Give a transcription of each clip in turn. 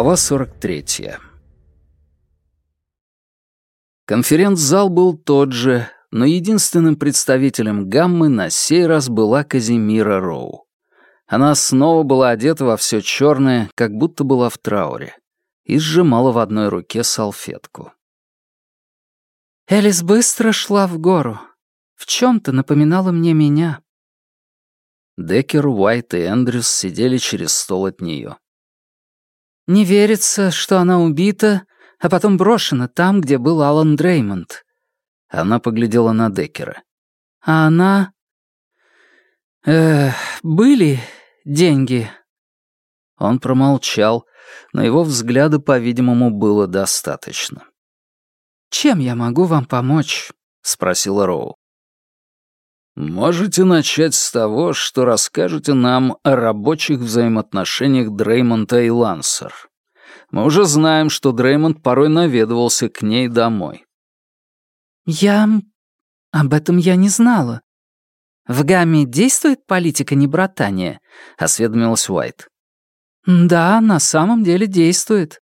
Глава 43. Конференц-зал был тот же, но единственным представителем гаммы на сей раз была Казимира Роу. Она снова была одета во все черное, как будто была в трауре, и сжимала в одной руке салфетку. Элис быстро шла в гору. В чем-то напоминала мне меня. Деккер, Уайт и Эндрюс сидели через стол от нее. Не верится, что она убита, а потом брошена там, где был Алан Дреймонд. Она поглядела на Деккера. А она... Э, были деньги. Он промолчал, но его взгляда, по-видимому, было достаточно. «Чем я могу вам помочь?» — спросила Роу. «Можете начать с того, что расскажете нам о рабочих взаимоотношениях Дреймонта и Лансер. Мы уже знаем, что Дреймонд порой наведывался к ней домой». «Я... об этом я не знала. В Гамме действует политика небратания?» — осведомилась Уайт. «Да, на самом деле действует.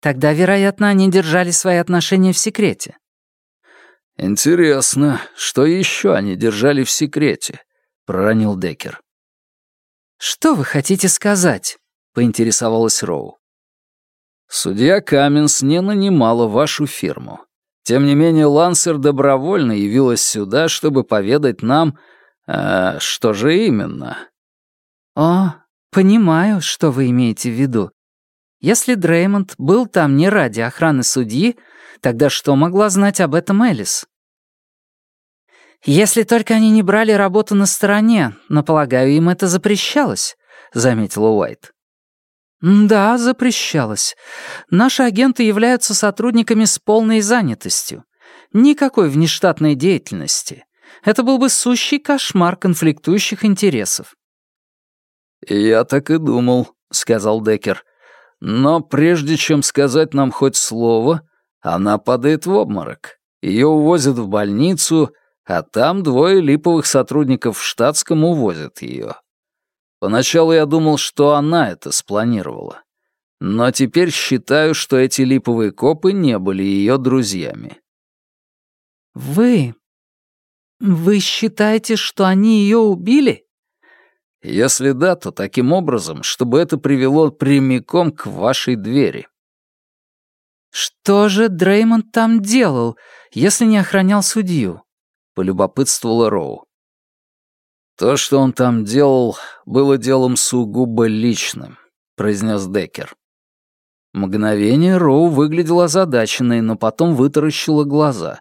Тогда, вероятно, они держали свои отношения в секрете». «Интересно, что еще они держали в секрете?» — проронил Деккер. «Что вы хотите сказать?» — поинтересовалась Роу. «Судья Каменс не нанимала вашу фирму. Тем не менее, Лансер добровольно явилась сюда, чтобы поведать нам, э, что же именно». «О, понимаю, что вы имеете в виду. Если Дреймонд был там не ради охраны судьи, Тогда что могла знать об этом Элис? «Если только они не брали работу на стороне, но, полагаю, им это запрещалось», — заметила Уайт. «Да, запрещалось. Наши агенты являются сотрудниками с полной занятостью. Никакой внештатной деятельности. Это был бы сущий кошмар конфликтующих интересов». «Я так и думал», — сказал Деккер. «Но прежде чем сказать нам хоть слово, она падает в обморок. Ее увозят в больницу, а там двое липовых сотрудников в штатском увозят ее. Поначалу я думал, что она это спланировала. Но теперь считаю, что эти липовые копы не были ее друзьями. «Вы... вы считаете, что они ее убили?» «Если да, то таким образом, чтобы это привело прямиком к вашей двери». «Что же Дреймонд там делал, если не охранял судью?» — полюбопытствовала Роу. «То, что он там делал, было делом сугубо личным», — произнес Деккер. Мгновение Роу выглядела озадаченной, но потом вытаращила глаза.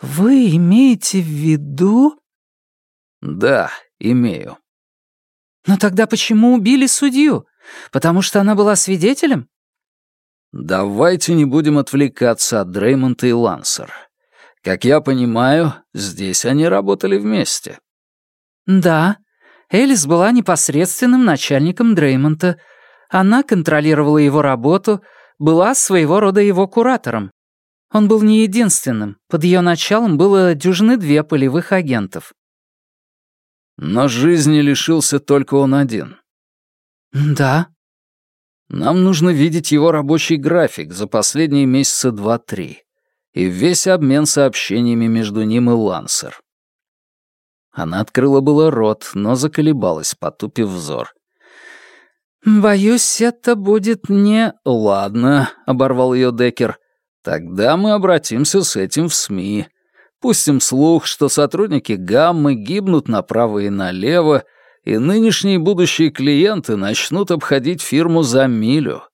«Вы имеете в виду...» «Да, имею». «Но тогда почему убили судью? Потому что она была свидетелем?» Давайте не будем отвлекаться от Дреймонта и Лансер. Как я понимаю, здесь они работали вместе. Да, Элис была непосредственным начальником Дреймонта. Она контролировала его работу, была своего рода его куратором. Он был не единственным. Под ее началом было дюжины две полевых агентов. Но жизни лишился только он один. Да, нам нужно видеть его рабочий график за последние месяца два-три и весь обмен сообщениями между ним и Лансер. Она открыла было рот, но заколебалась, потупив взор. «Боюсь, это будет не...» «Ладно», — оборвал ее Деккер. «Тогда мы обратимся с этим в СМИ. Пустим слух, что сотрудники Гаммы гибнут направо и налево, и нынешние и будущие клиенты начнут обходить фирму за милю.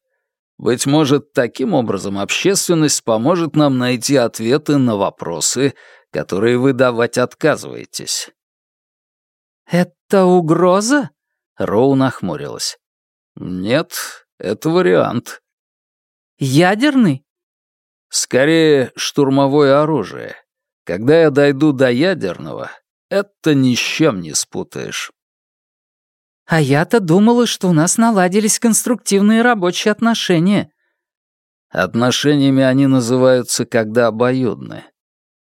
Быть может, таким образом общественность поможет нам найти ответы на вопросы, которые вы давать отказываетесь». «Это угроза?» — Роу нахмурилась. «Нет, это вариант». «Ядерный?» «Скорее, штурмовое оружие. Когда я дойду до ядерного, это ни с чем не спутаешь». А я-то думала, что у нас наладились конструктивные рабочие отношения. Отношениями они называются, когда обоюдны.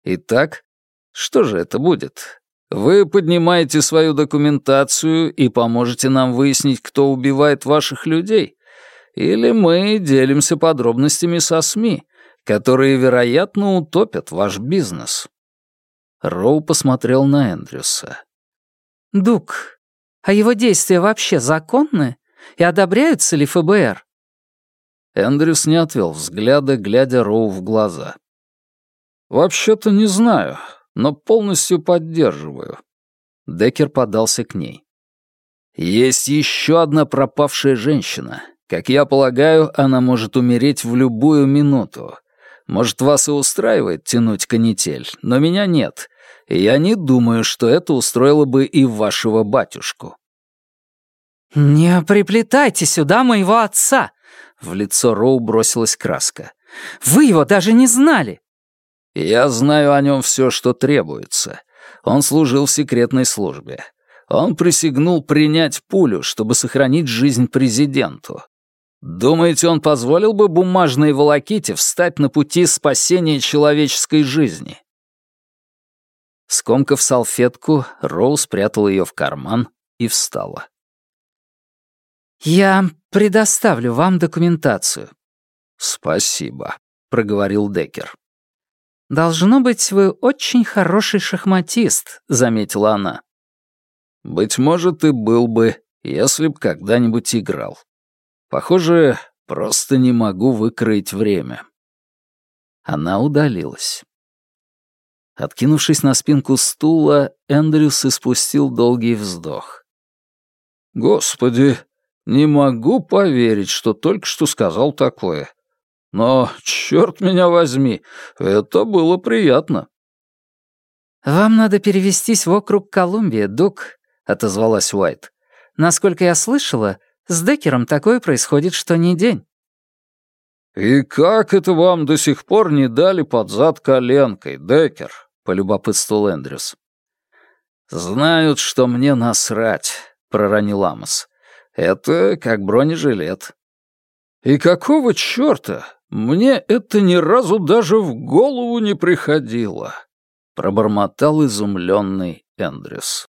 Итак, что же это будет? Вы поднимаете свою документацию и поможете нам выяснить, кто убивает ваших людей? Или мы делимся подробностями со СМИ, которые, вероятно, утопят ваш бизнес». Роу посмотрел на Эндрюса. «Дук, а его действия вообще законны? И одобряются ли ФБР?» Эндрюс не отвел взгляда, глядя Роу в глаза. «Вообще-то не знаю, но полностью поддерживаю». Деккер подался к ней. «Есть еще одна пропавшая женщина. Как я полагаю, она может умереть в любую минуту. Может, вас и устраивает тянуть канитель, но меня нет, и я не думаю, что это устроило бы и вашего батюшку». «Не приплетайте сюда моего отца!» В лицо Роу бросилась краска. «Вы его даже не знали!» «Я знаю о нем все, что требуется. Он служил в секретной службе. Он присягнул принять пулю, чтобы сохранить жизнь президенту. Думаете, он позволил бы бумажной волоките встать на пути спасения человеческой жизни?» Скомкав салфетку, Роу спрятала ее в карман и встала. «Я предоставлю вам документацию». «Спасибо», — проговорил Деккер. «Должно быть, вы очень хороший шахматист», — заметила она. «Быть может, и был бы, если б когда-нибудь играл. Похоже, просто не могу выкроить время». Она удалилась. Откинувшись на спинку стула, Эндрюс испустил долгий вздох. «Господи, не могу поверить, что только что сказал такое. Но, черт меня возьми, это было приятно». «Вам надо перевестись в округ Колумбия, Дук», — отозвалась Уайт. «Насколько я слышала, с Деккером такое происходит что ни день». «И как это вам до сих пор не дали под зад коленкой, Деккер?» — полюбопытствовал Эндрюс. «Знают, что мне насрать», — проронил Амос. «Это как бронежилет». «И какого чёрта? Мне это ни разу даже в голову не приходило», — пробормотал изумленный Эндрюс.